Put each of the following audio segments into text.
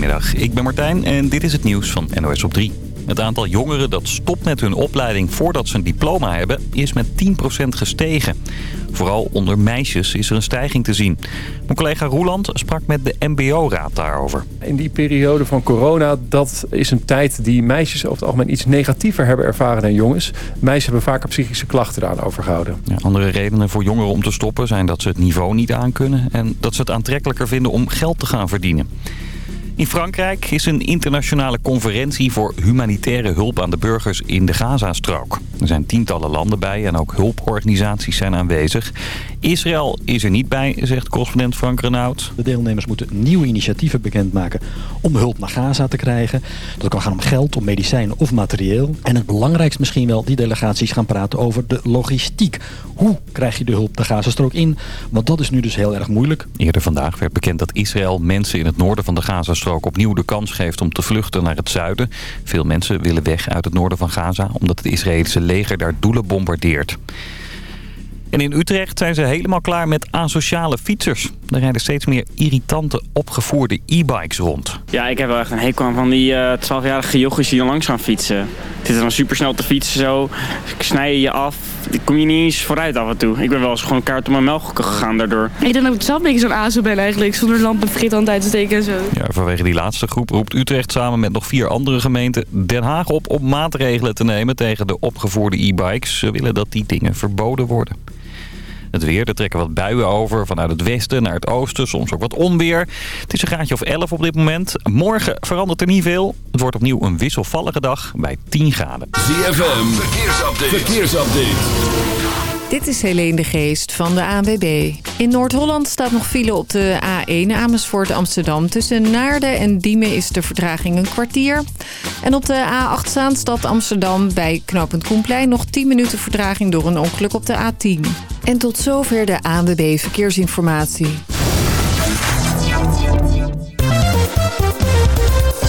Goedemiddag, ik ben Martijn en dit is het nieuws van NOS op 3. Het aantal jongeren dat stopt met hun opleiding voordat ze een diploma hebben... is met 10% gestegen. Vooral onder meisjes is er een stijging te zien. Mijn collega Roeland sprak met de mbo-raad daarover. In die periode van corona, dat is een tijd die meisjes over het algemeen iets negatiever hebben ervaren dan jongens. Meisjes hebben vaker psychische klachten eraan overgehouden. Ja, andere redenen voor jongeren om te stoppen zijn dat ze het niveau niet aankunnen... en dat ze het aantrekkelijker vinden om geld te gaan verdienen. In Frankrijk is een internationale conferentie voor humanitaire hulp aan de burgers in de Gazastrook. Er zijn tientallen landen bij en ook hulporganisaties zijn aanwezig. Israël is er niet bij, zegt correspondent Frank Renaud. De deelnemers moeten nieuwe initiatieven bekendmaken om hulp naar Gaza te krijgen. Dat kan gaan om geld, om medicijnen of materieel. En het belangrijkst misschien wel, die delegaties gaan praten over de logistiek. Hoe krijg je de hulp de Gazastrook in? Want dat is nu dus heel erg moeilijk. Eerder vandaag werd bekend dat Israël mensen in het noorden van de Gazastrook opnieuw de kans geeft om te vluchten naar het zuiden. Veel mensen willen weg uit het noorden van Gaza omdat het Israëlische leger daar doelen bombardeert. En in Utrecht zijn ze helemaal klaar met asociale fietsers. Er rijden steeds meer irritante, opgevoerde e-bikes rond. Ja, ik heb wel echt een hekel aan van die uh, 12-jarige jochies die langs gaan fietsen. Het is dan super snel te fietsen zo. Snij je je af. Dan kom je niet eens vooruit af en toe. Ik ben wel eens gewoon kaart op mijn melk gegaan daardoor. Ik denk dat ik zelf een beetje zo'n azo ben eigenlijk. Zonder lampen vergeet aan tijd te steken en zo. Ja, vanwege die laatste groep roept Utrecht samen met nog vier andere gemeenten Den Haag op om maatregelen te nemen tegen de opgevoerde e-bikes. Ze willen dat die dingen verboden worden. Het weer, er trekken wat buien over vanuit het westen naar het oosten. Soms ook wat onweer. Het is een graadje of 11 op dit moment. Morgen verandert er niet veel. Het wordt opnieuw een wisselvallige dag bij 10 graden. ZFM, verkeersupdate. verkeersupdate. Dit is Helene de Geest van de ANWB. In Noord-Holland staat nog file op de A1 Amersfoort Amsterdam. Tussen Naarden en Diemen is de vertraging een kwartier. En op de A8 Zaanstad Amsterdam bij knooppunt Koenplein... nog 10 minuten vertraging door een ongeluk op de A10. En tot zover de ANWB Verkeersinformatie.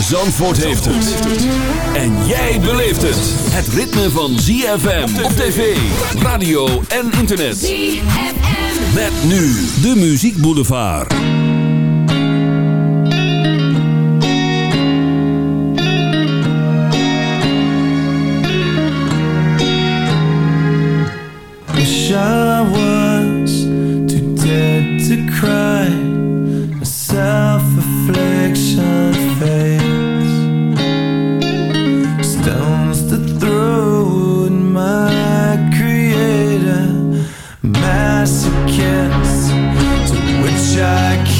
Zandvoort heeft het. En jij beleeft het. Het ritme van ZFM op tv, radio en internet. ZFM. Met nu de Muziek Boulevard. Wish I was too dead to cry.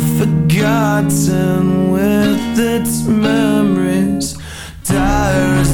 Forgotten with its memories. Tires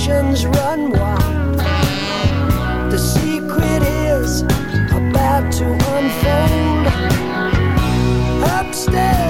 passions run wild. The secret is about to unfold upstairs.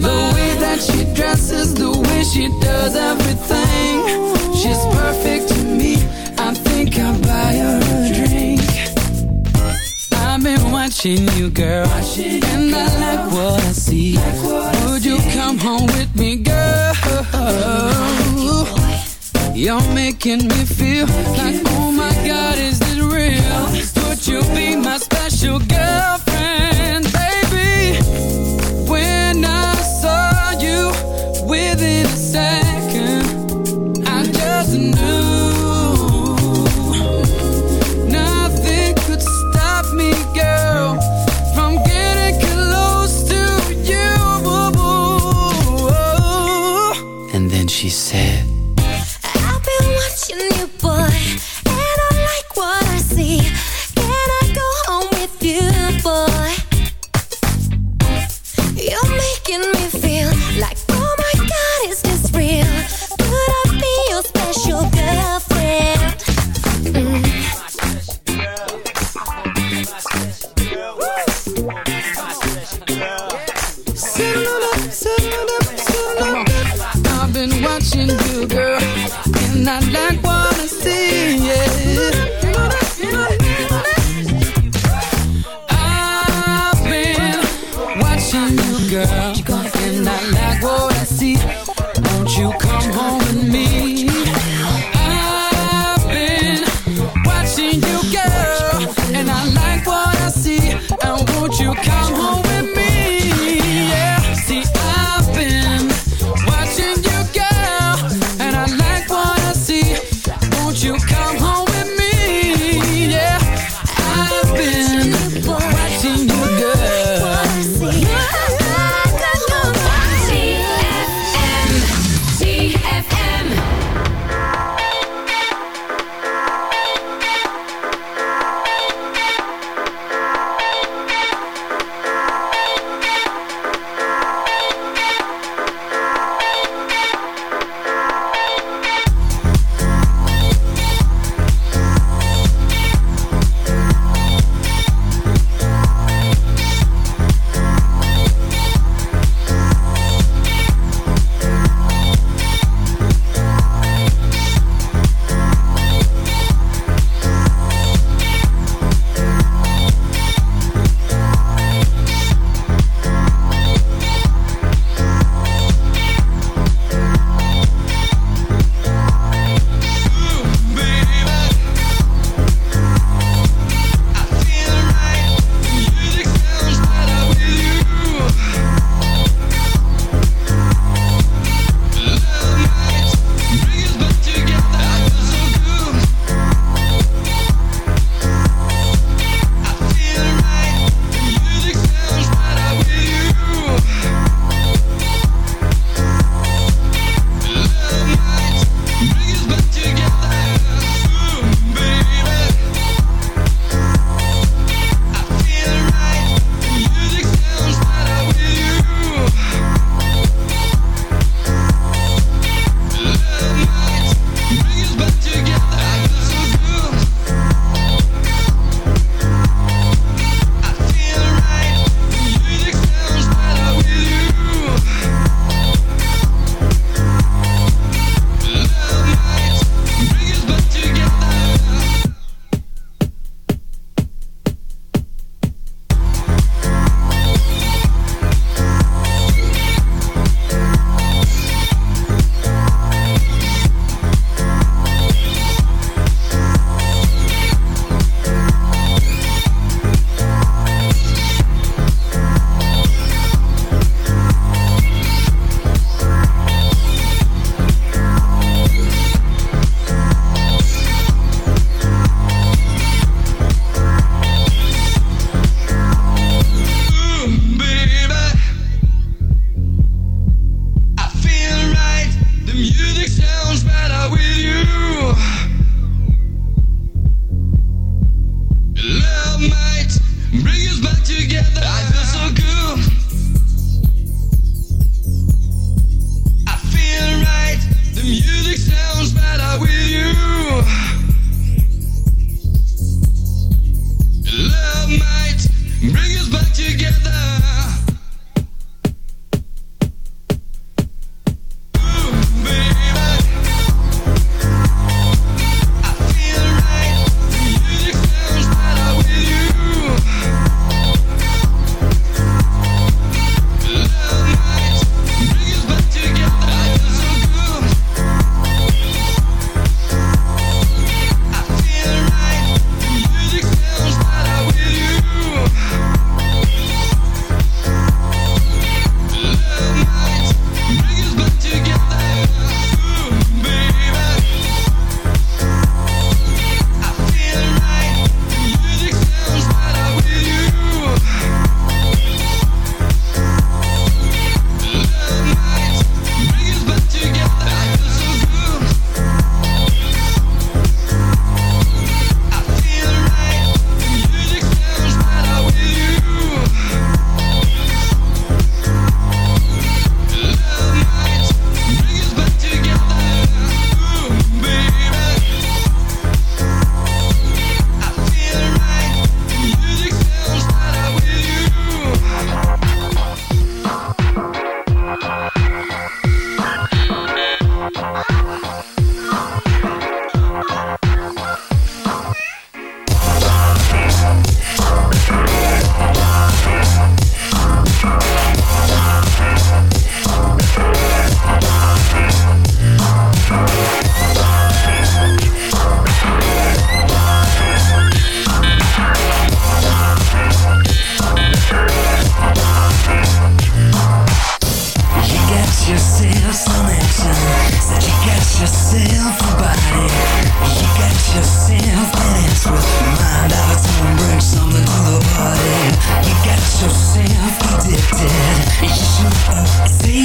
The way that she dresses, the way she does everything She's perfect to me, I think I'll buy her a drink I've been watching you, girl And. I like what I see Would you come home with me, girl? You're making me feel like, oh my. God, is this real? Would you be my special girl?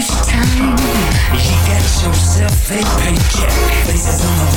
each time she gets herself a paycheck.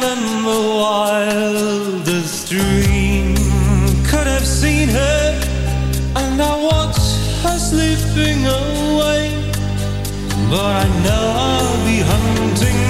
than the wildest dream. Could have seen her And I watch her sleeping away. But I know I'll be hunting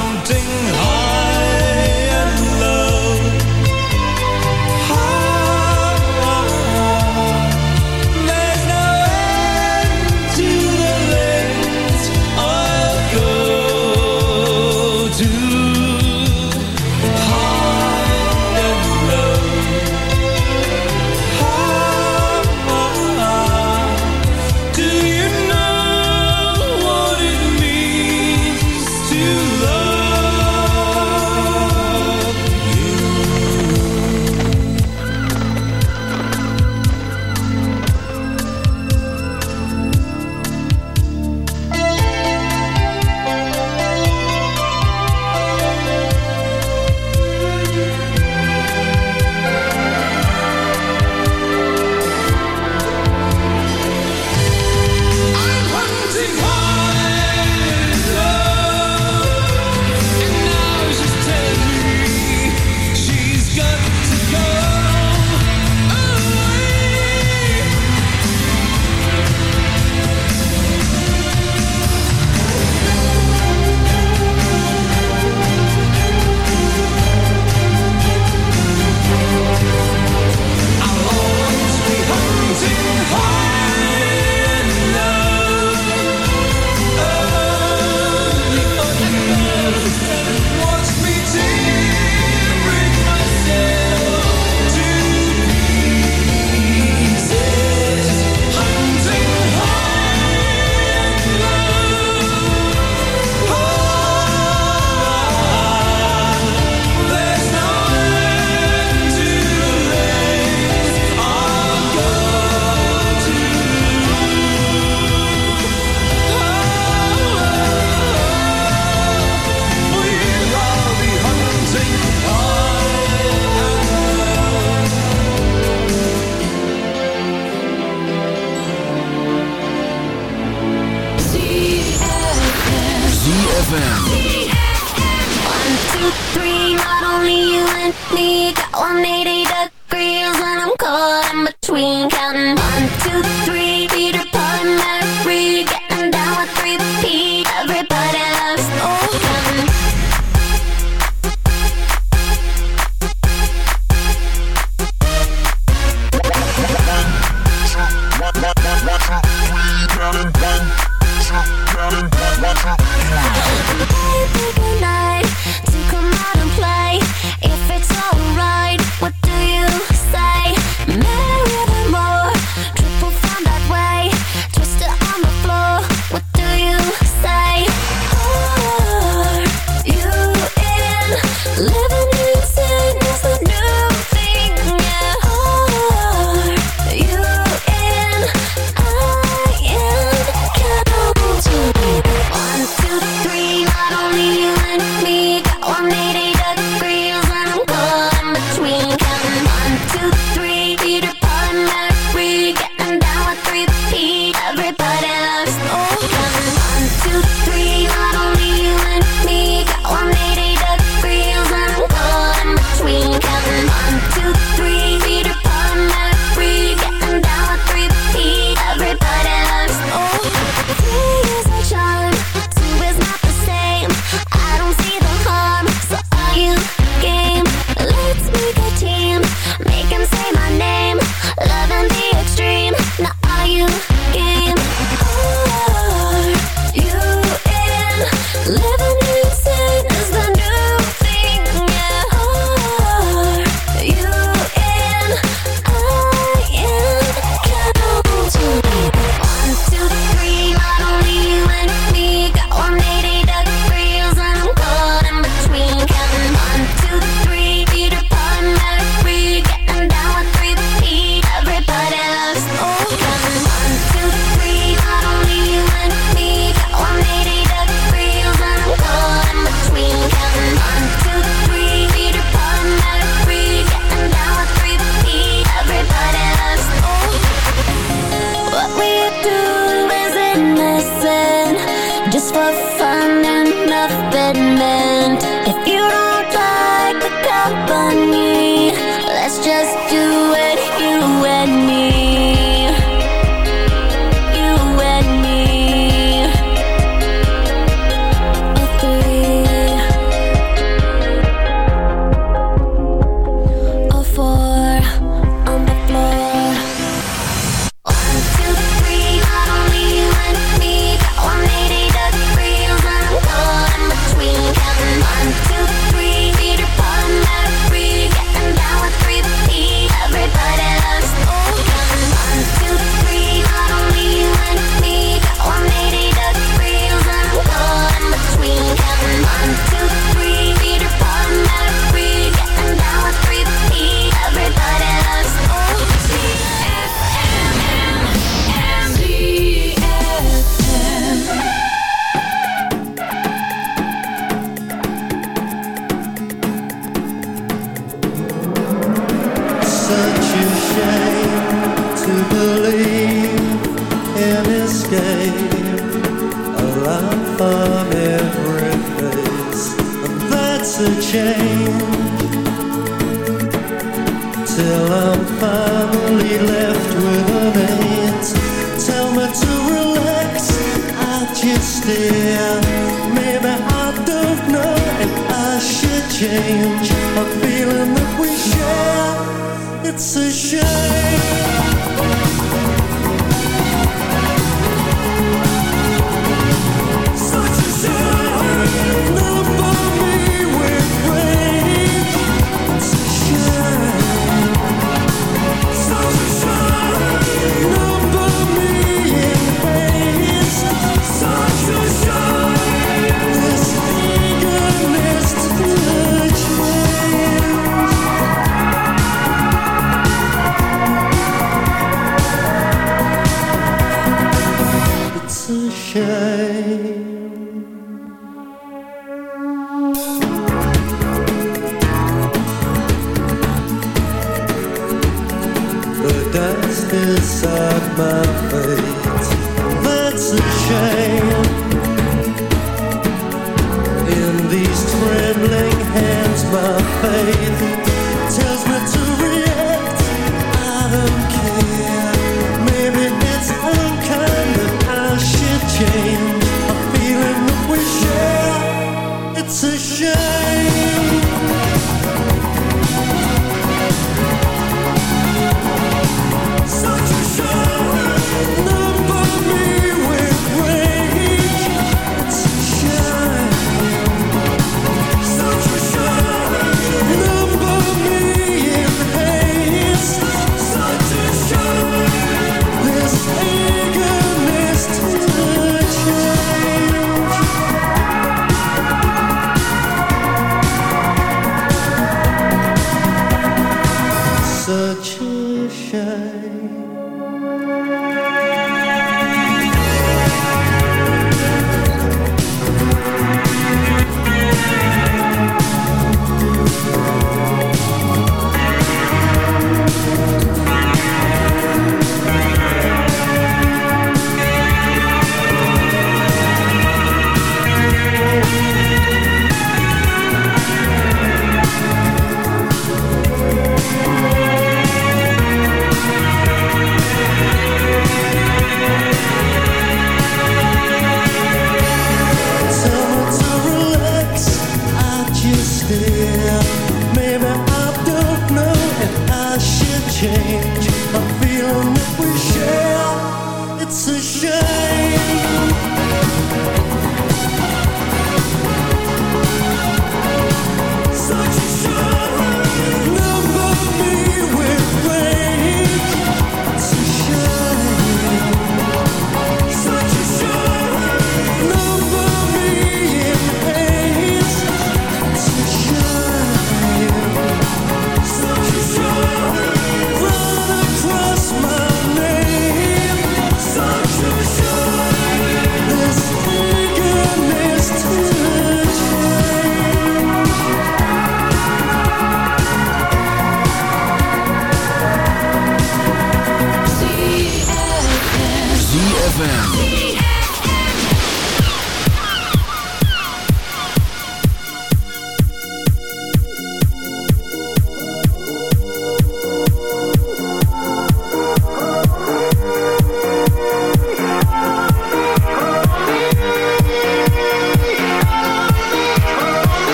We share. It's a shame.